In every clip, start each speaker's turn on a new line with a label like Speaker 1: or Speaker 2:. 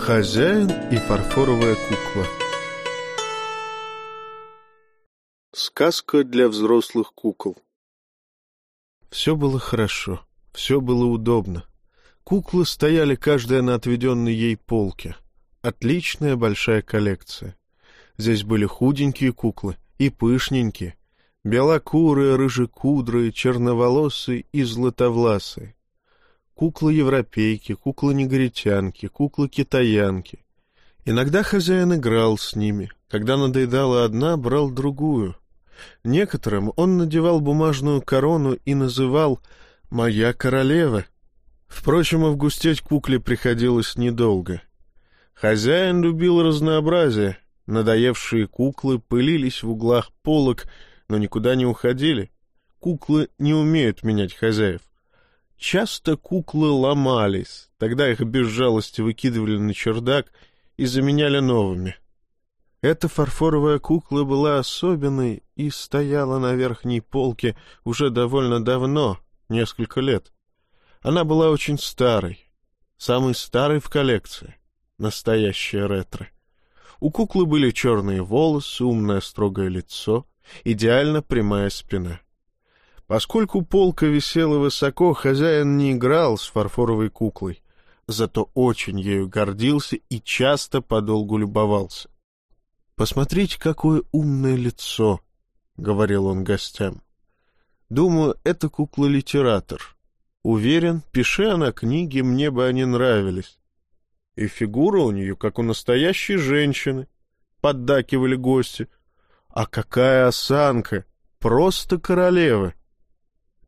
Speaker 1: Хозяин и фарфоровая кукла Сказка для взрослых кукол Все было хорошо, все было удобно. Куклы стояли каждая на отведенной ей полке. Отличная большая коллекция. Здесь были худенькие куклы и пышненькие, белокурые, рыжекудрые, черноволосые и златовласые куклы-европейки, куклы-негритянки, куклы-китаянки. Иногда хозяин играл с ними. Когда надоедала одна, брал другую. Некоторым он надевал бумажную корону и называл «Моя королева». Впрочем, августеть кукле приходилось недолго. Хозяин любил разнообразие. Надоевшие куклы пылились в углах полок, но никуда не уходили. Куклы не умеют менять хозяев. Часто куклы ломались, тогда их без жалости выкидывали на чердак и заменяли новыми. Эта фарфоровая кукла была особенной и стояла на верхней полке уже довольно давно, несколько лет. Она была очень старой, самой старой в коллекции, настоящая ретро. У куклы были черные волосы, умное строгое лицо, идеально прямая спина. Поскольку полка висела высоко, хозяин не играл с фарфоровой куклой, зато очень ею гордился и часто подолгу любовался. «Посмотрите, какое умное лицо!» — говорил он гостям. «Думаю, это кукла-литератор. Уверен, пиши она книги, мне бы они нравились. И фигура у нее, как у настоящей женщины», — поддакивали гости. «А какая осанка! Просто королева!»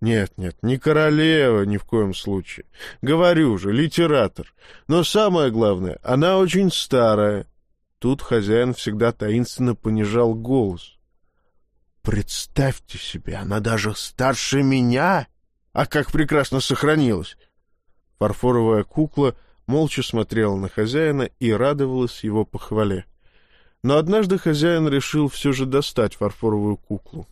Speaker 1: Нет, нет, не королева ни в коем случае. Говорю же, литератор. Но самое главное, она очень старая. Тут хозяин всегда таинственно понижал голос. Представьте себе, она даже старше меня. А как прекрасно сохранилась. Фарфоровая кукла молча смотрела на хозяина и радовалась его похвале. Но однажды хозяин решил все же достать фарфоровую куклу.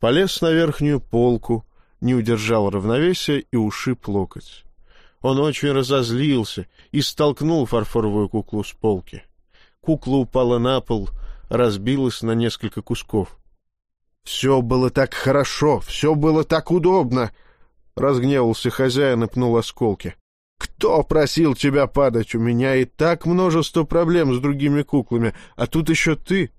Speaker 1: Полез на верхнюю полку, не удержал равновесия и ушиб локоть. Он очень разозлился и столкнул фарфоровую куклу с полки. Кукла упала на пол, разбилась на несколько кусков. «Все было так хорошо, все было так удобно!» Разгневался хозяин и пнул осколки. «Кто просил тебя падать? У меня и так множество проблем с другими куклами, а тут еще ты!»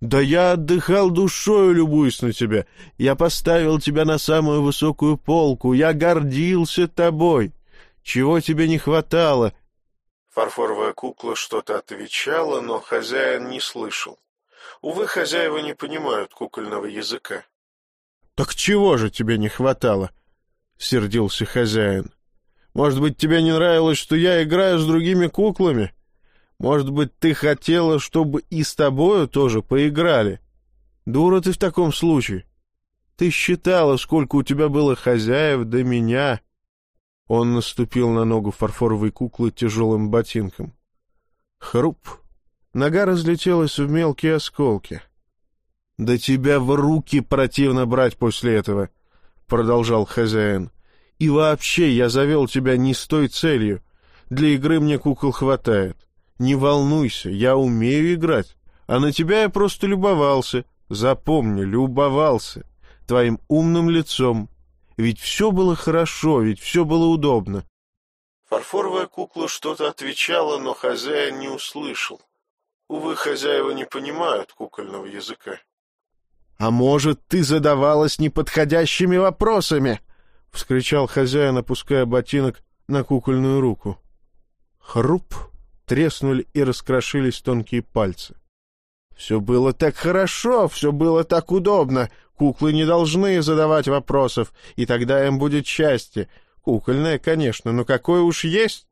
Speaker 1: Да я отдыхал душою, любуясь на тебя. Я поставил тебя на самую высокую полку. Я гордился тобой. Чего тебе не хватало?» Фарфоровая кукла что-то отвечала, но хозяин не слышал. Увы, хозяева не понимают кукольного языка. «Так чего же тебе не хватало?» — сердился хозяин. «Может быть, тебе не нравилось, что я играю с другими куклами?» Может быть, ты хотела, чтобы и с тобою тоже поиграли? Дура ты в таком случае. Ты считала, сколько у тебя было хозяев до меня. Он наступил на ногу фарфоровой куклы тяжелым ботинком. Хруп. Нога разлетелась в мелкие осколки. — Да тебя в руки противно брать после этого, — продолжал хозяин. — И вообще я завел тебя не с той целью. Для игры мне кукол хватает. Не волнуйся, я умею играть, а на тебя я просто любовался. Запомни, любовался твоим умным лицом. Ведь все было хорошо, ведь все было удобно. Фарфоровая кукла что-то отвечала, но хозяин не услышал. Увы, хозяева не понимают кукольного языка. — А может, ты задавалась неподходящими вопросами? — вскричал хозяин, опуская ботинок на кукольную руку. Хруп! Треснули и раскрошились тонкие пальцы. Все было так хорошо, все было так удобно. Куклы не должны задавать вопросов, и тогда им будет счастье. Кукольное, конечно, но какое уж есть.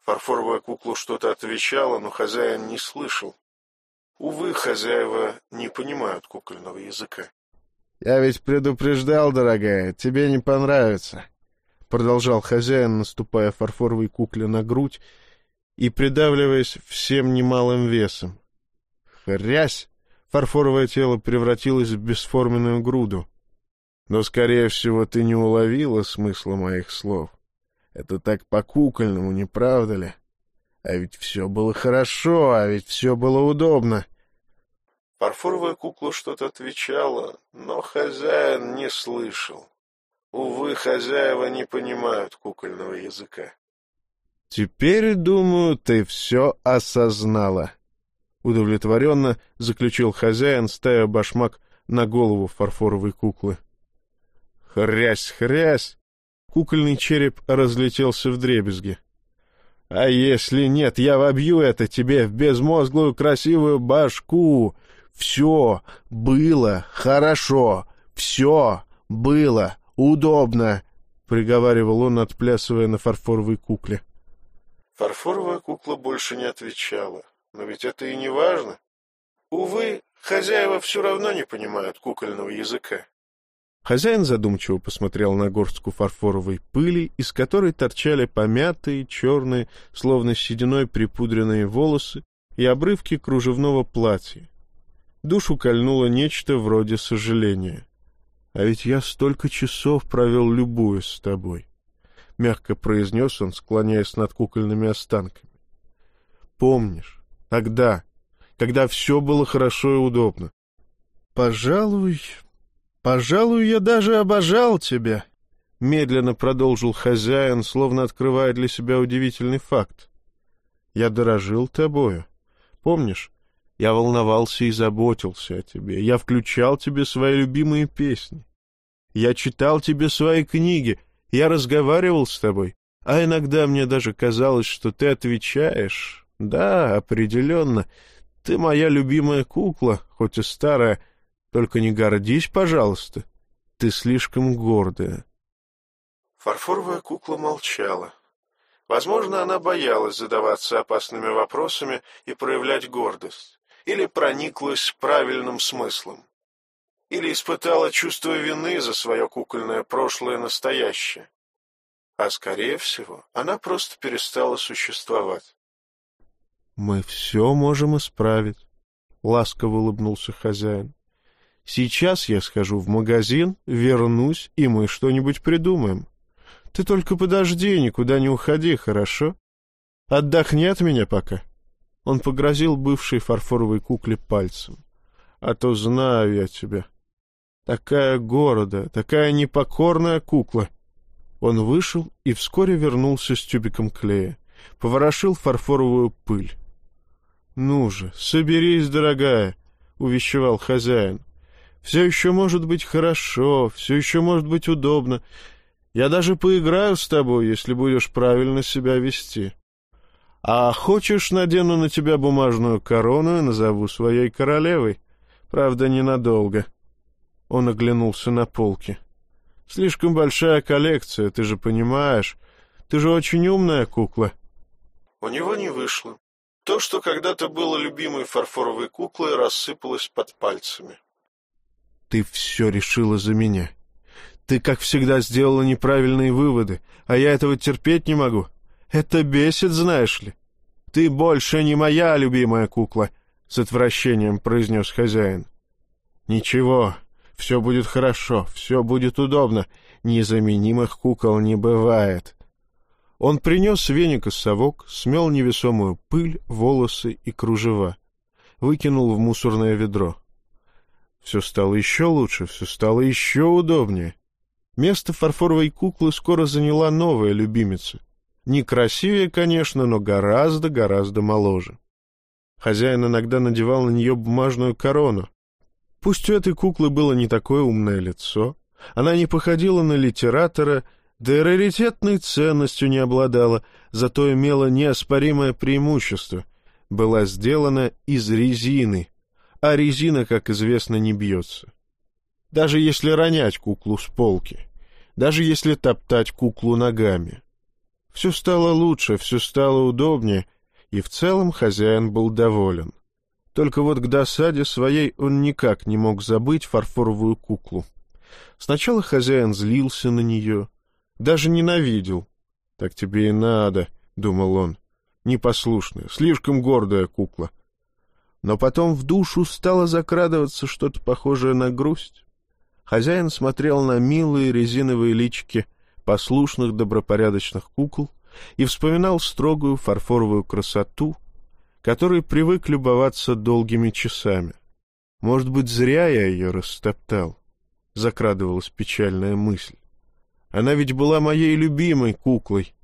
Speaker 1: Фарфоровая кукла что-то отвечала, но хозяин не слышал. Увы, хозяева не понимают кукольного языка. — Я ведь предупреждал, дорогая, тебе не понравится, — продолжал хозяин, наступая фарфоровой кукле на грудь и придавливаясь всем немалым весом. Хрясь! Фарфоровое тело превратилось в бесформенную груду. Но, скорее всего, ты не уловила смысла моих слов. Это так по-кукольному, не правда ли? А ведь все было хорошо, а ведь все было удобно. Фарфоровая кукла что-то отвечала, но хозяин не слышал. Увы, хозяева не понимают кукольного языка. «Теперь, думаю, ты все осознала», — удовлетворенно заключил хозяин, ставя башмак на голову фарфоровой куклы. «Хрясь, хрясь!» Кукольный череп разлетелся в дребезги. «А если нет, я вобью это тебе в безмозглую красивую башку! Все было хорошо, все было удобно!» — приговаривал он, отплясывая на фарфоровой кукле. Фарфоровая кукла больше не отвечала. Но ведь это и не важно. Увы, хозяева все равно не понимают кукольного языка. Хозяин задумчиво посмотрел на горстку фарфоровой пыли, из которой торчали помятые, черные, словно сединой припудренные волосы и обрывки кружевного платья. Душу кольнуло нечто вроде сожаления. «А ведь я столько часов провел, любуясь с тобой», — мягко произнес он, склоняясь над кукольными останками. «Помнишь, тогда, когда все было хорошо и удобно?» «Пожалуй, «Пожалуй, я даже обожал тебя», — медленно продолжил хозяин, словно открывая для себя удивительный факт. «Я дорожил тобою. Помнишь, я волновался и заботился о тебе. Я включал тебе свои любимые песни. Я читал тебе свои книги. Я разговаривал с тобой. А иногда мне даже казалось, что ты отвечаешь. Да, определенно. Ты моя любимая кукла, хоть и старая, только не гордись, пожалуйста. Ты слишком гордая. Фарфоровая кукла молчала. Возможно, она боялась задаваться опасными вопросами и проявлять гордость, или прониклась правильным смыслом, или испытала чувство вины за свое кукольное прошлое настоящее. А, скорее всего, она просто перестала существовать. «Мы все можем исправить», — ласково улыбнулся хозяин. Сейчас я схожу в магазин, вернусь, и мы что-нибудь придумаем. Ты только подожди, никуда не уходи, хорошо? Отдохни от меня пока. Он погрозил бывшей фарфоровой кукле пальцем. А то знаю я тебя. Такая города, такая непокорная кукла. Он вышел и вскоре вернулся с тюбиком клея. Поворошил фарфоровую пыль. — Ну же, соберись, дорогая, — увещевал хозяин. Все еще может быть хорошо, все еще может быть удобно. Я даже поиграю с тобой, если будешь правильно себя вести. А хочешь, надену на тебя бумажную корону и назову своей королевой? Правда, ненадолго. Он оглянулся на полки. Слишком большая коллекция, ты же понимаешь. Ты же очень умная кукла. У него не вышло. То, что когда-то было любимой фарфоровой куклой, рассыпалось под пальцами. Ты все решила за меня. Ты, как всегда, сделала неправильные выводы, а я этого терпеть не могу. Это бесит, знаешь ли. Ты больше не моя любимая кукла, — с отвращением произнес хозяин. Ничего, все будет хорошо, все будет удобно. Незаменимых кукол не бывает. Он принес веник и совок, смел невесомую пыль, волосы и кружева. Выкинул в мусорное ведро. Все стало еще лучше, все стало еще удобнее. Место фарфоровой куклы скоро заняла новая любимица. Не красивее, конечно, но гораздо-гораздо моложе. Хозяин иногда надевал на нее бумажную корону. Пусть у этой куклы было не такое умное лицо, она не походила на литератора, да и раритетной ценностью не обладала, зато имела неоспоримое преимущество — была сделана из резины, а резина, как известно, не бьется. Даже если ронять куклу с полки, даже если топтать куклу ногами. Все стало лучше, все стало удобнее, и в целом хозяин был доволен. Только вот к досаде своей он никак не мог забыть фарфоровую куклу. Сначала хозяин злился на нее, даже ненавидел. «Так тебе и надо», — думал он, — «непослушная, слишком гордая кукла» но потом в душу стало закрадываться что-то похожее на грусть. Хозяин смотрел на милые резиновые личики послушных добропорядочных кукол, и вспоминал строгую фарфоровую красоту, которой привык любоваться долгими часами. Может быть, зря я ее растоптал, — закрадывалась печальная мысль. Она ведь была моей любимой куклой.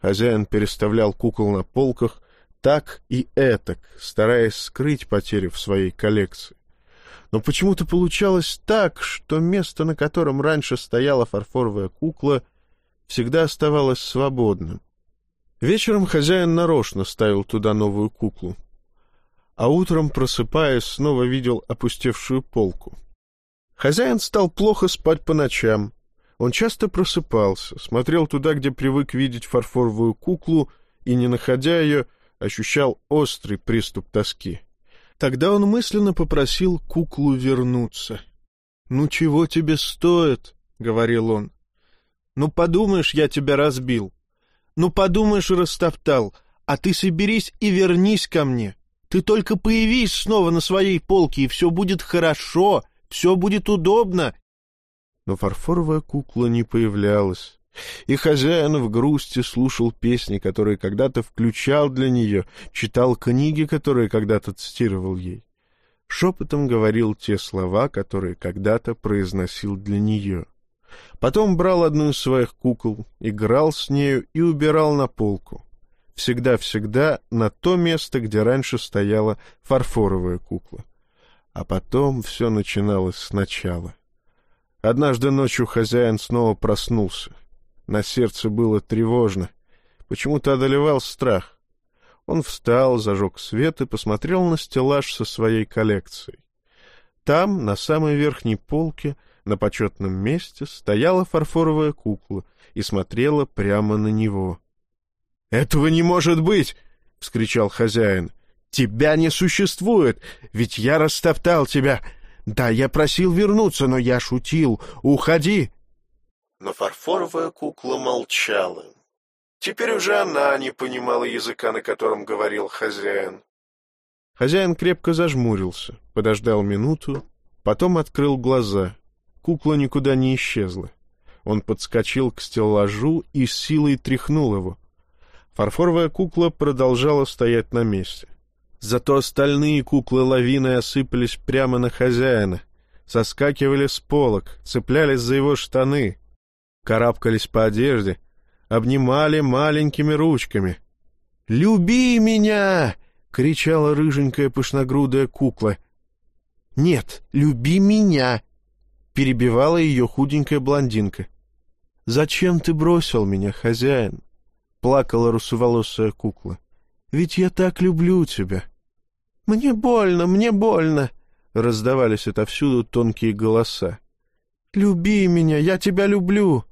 Speaker 1: Хозяин переставлял кукол на полках так и этак, стараясь скрыть потери в своей коллекции. Но почему-то получалось так, что место, на котором раньше стояла фарфоровая кукла, всегда оставалось свободным. Вечером хозяин нарочно ставил туда новую куклу, а утром, просыпаясь, снова видел опустевшую полку. Хозяин стал плохо спать по ночам. Он часто просыпался, смотрел туда, где привык видеть фарфоровую куклу, и, не находя ее, ощущал острый приступ тоски. Тогда он мысленно попросил куклу вернуться. «Ну чего тебе стоит?» — говорил он. «Ну подумаешь, я тебя разбил. Ну подумаешь, растоптал. А ты соберись и вернись ко мне. Ты только появись снова на своей полке, и все будет хорошо, все будет удобно». Но фарфоровая кукла не появлялась и хозяин в грусти слушал песни, которые когда-то включал для нее, читал книги, которые когда-то цитировал ей. Шепотом говорил те слова, которые когда-то произносил для нее. Потом брал одну из своих кукол, играл с нею и убирал на полку. Всегда-всегда на то место, где раньше стояла фарфоровая кукла. А потом все начиналось сначала. Однажды ночью хозяин снова проснулся. На сердце было тревожно. Почему-то одолевал страх. Он встал, зажег свет и посмотрел на стеллаж со своей коллекцией. Там, на самой верхней полке, на почетном месте, стояла фарфоровая кукла и смотрела прямо на него. — Этого не может быть! — вскричал хозяин. — Тебя не существует, ведь я растоптал тебя. Да, я просил вернуться, но я шутил. Уходи! но фарфоровая кукла молчала. Теперь уже она не понимала языка, на котором говорил хозяин. Хозяин крепко зажмурился, подождал минуту, потом открыл глаза. Кукла никуда не исчезла. Он подскочил к стеллажу и с силой тряхнул его. Фарфоровая кукла продолжала стоять на месте. Зато остальные куклы лавиной осыпались прямо на хозяина, соскакивали с полок, цеплялись за его штаны, карабкались по одежде, обнимали маленькими ручками. «Люби меня!» — кричала рыженькая пышногрудая кукла. «Нет, люби меня!» — перебивала ее худенькая блондинка. «Зачем ты бросил меня, хозяин?» — плакала русоволосая кукла. «Ведь я так люблю тебя». «Мне больно, мне больно!» — раздавались отовсюду тонкие голоса. «Люби меня, я тебя люблю!»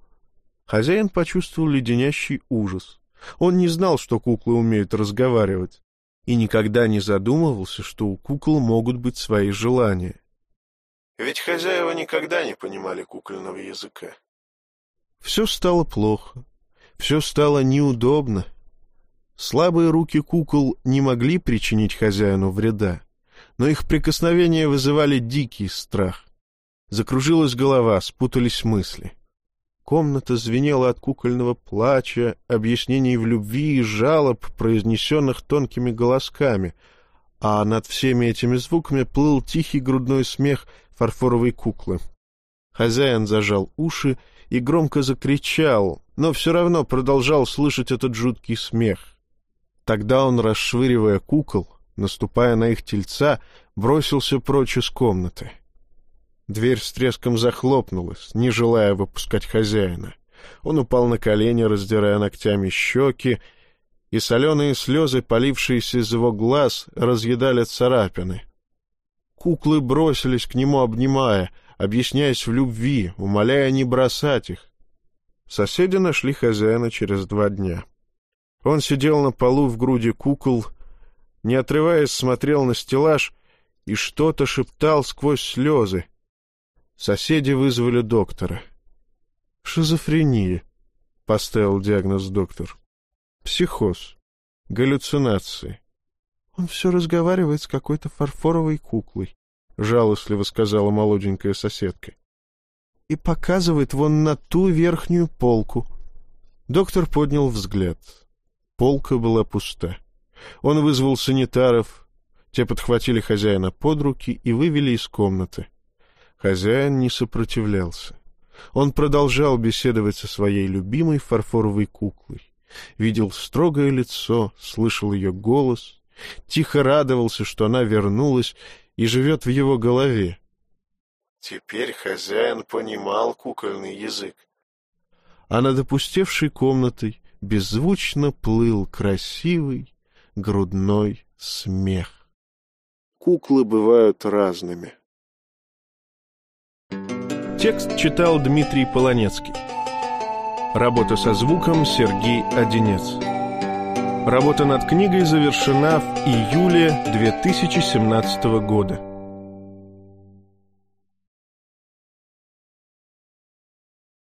Speaker 1: Хозяин почувствовал леденящий ужас. Он не знал, что куклы умеют разговаривать, и никогда не задумывался, что у кукол могут быть свои желания. Ведь хозяева никогда не понимали кукольного языка. Все стало плохо, все стало неудобно. Слабые руки кукол не могли причинить хозяину вреда, но их прикосновения вызывали дикий страх. Закружилась голова, спутались мысли. Комната звенела от кукольного плача, объяснений в любви и жалоб, произнесенных тонкими голосками, а над всеми этими звуками плыл тихий грудной смех фарфоровой куклы. Хозяин зажал уши и громко закричал, но все равно продолжал слышать этот жуткий смех. Тогда он, расшвыривая кукол, наступая на их тельца, бросился прочь из комнаты. Дверь с треском захлопнулась, не желая выпускать хозяина. Он упал на колени, раздирая ногтями щеки, и соленые слезы, полившиеся из его глаз, разъедали царапины. Куклы бросились к нему, обнимая, объясняясь в любви, умоляя не бросать их. Соседи нашли хозяина через два дня. Он сидел на полу в груди кукол, не отрываясь, смотрел на стеллаж и что-то шептал сквозь слезы — Соседи вызвали доктора. «Шизофрения», — поставил диагноз доктор. «Психоз. Галлюцинации». «Он все разговаривает с какой-то фарфоровой куклой», — жалостливо сказала молоденькая соседка. «И показывает вон на ту верхнюю полку». Доктор поднял взгляд. Полка была пуста. Он вызвал санитаров. Те подхватили хозяина под руки и вывели из комнаты. Хозяин не сопротивлялся. Он продолжал беседовать со своей любимой фарфоровой куклой. Видел строгое лицо, слышал ее голос, тихо радовался, что она вернулась и живет в его голове. Теперь хозяин понимал кукольный язык. А над опустевшей комнатой беззвучно плыл красивый грудной смех. Куклы бывают разными.
Speaker 2: Текст читал Дмитрий Полонецкий. Работа со звуком Сергей Одинец. Работа над книгой завершена в июле 2017 года.